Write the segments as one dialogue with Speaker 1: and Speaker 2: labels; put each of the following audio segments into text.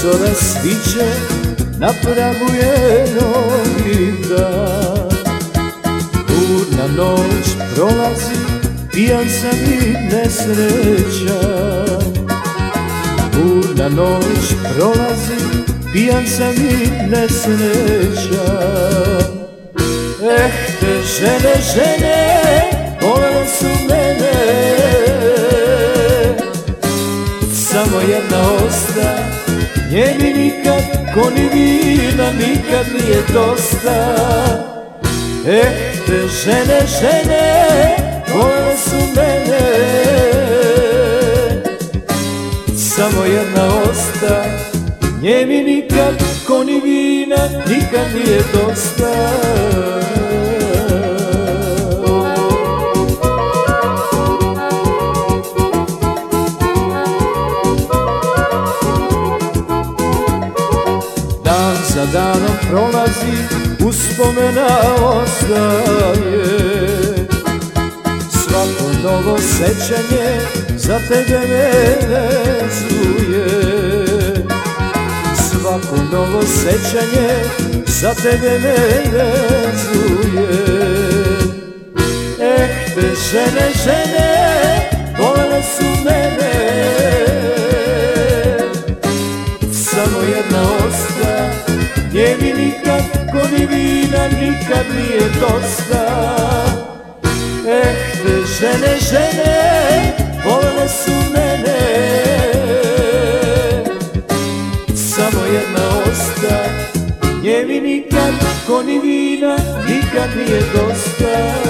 Speaker 1: Susora sviće na pragu je novi dan Burna noć prolazi, pijan sam i nesrećan Burna noć prolazi, pijan sam i nesrećan Eh, te žene, žene, volele su mene. Samo jedna osta, nje mi nikad, ko ni vina, nikad nije dosta. Eh, te žene, žene, volele su mene. Samo jedna osta, nje mi nikad, ko ni vina, nikad nije dosta Dan za danom prolazi, uspomena ostaje. Svako novo sećanje za tebe me vezuje. Svako novo sećanje za tebe me vezuje nje mi nikad, ko ni vina, nikad nije dosta. Eh, te žene, žene, volele su mene. Samo jedna osta, nje mi nikad, ko ni vina, nikad nije dosta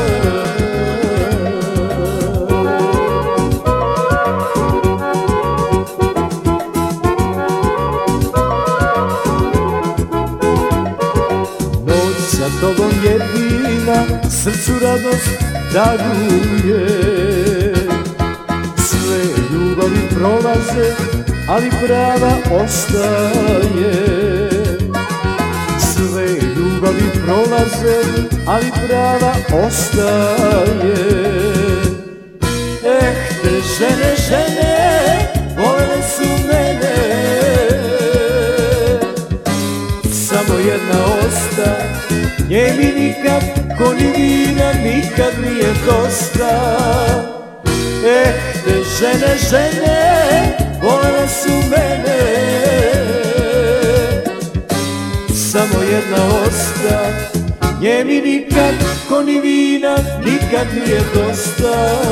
Speaker 1: sa tobom jedina srcu radost daruje. Sve ljubavi prolaze, ali prava ostaje. Sve ljubavi prolaze, ali prava ostaje nje mi nikad, ko ni vina, nikad nije dosta. Eh, te žene, žene, volele su mene. Samo jedna osta, nje mi nikad, ko ni vina, nikad nije dosta